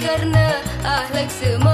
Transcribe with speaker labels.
Speaker 1: karena ahlak semua.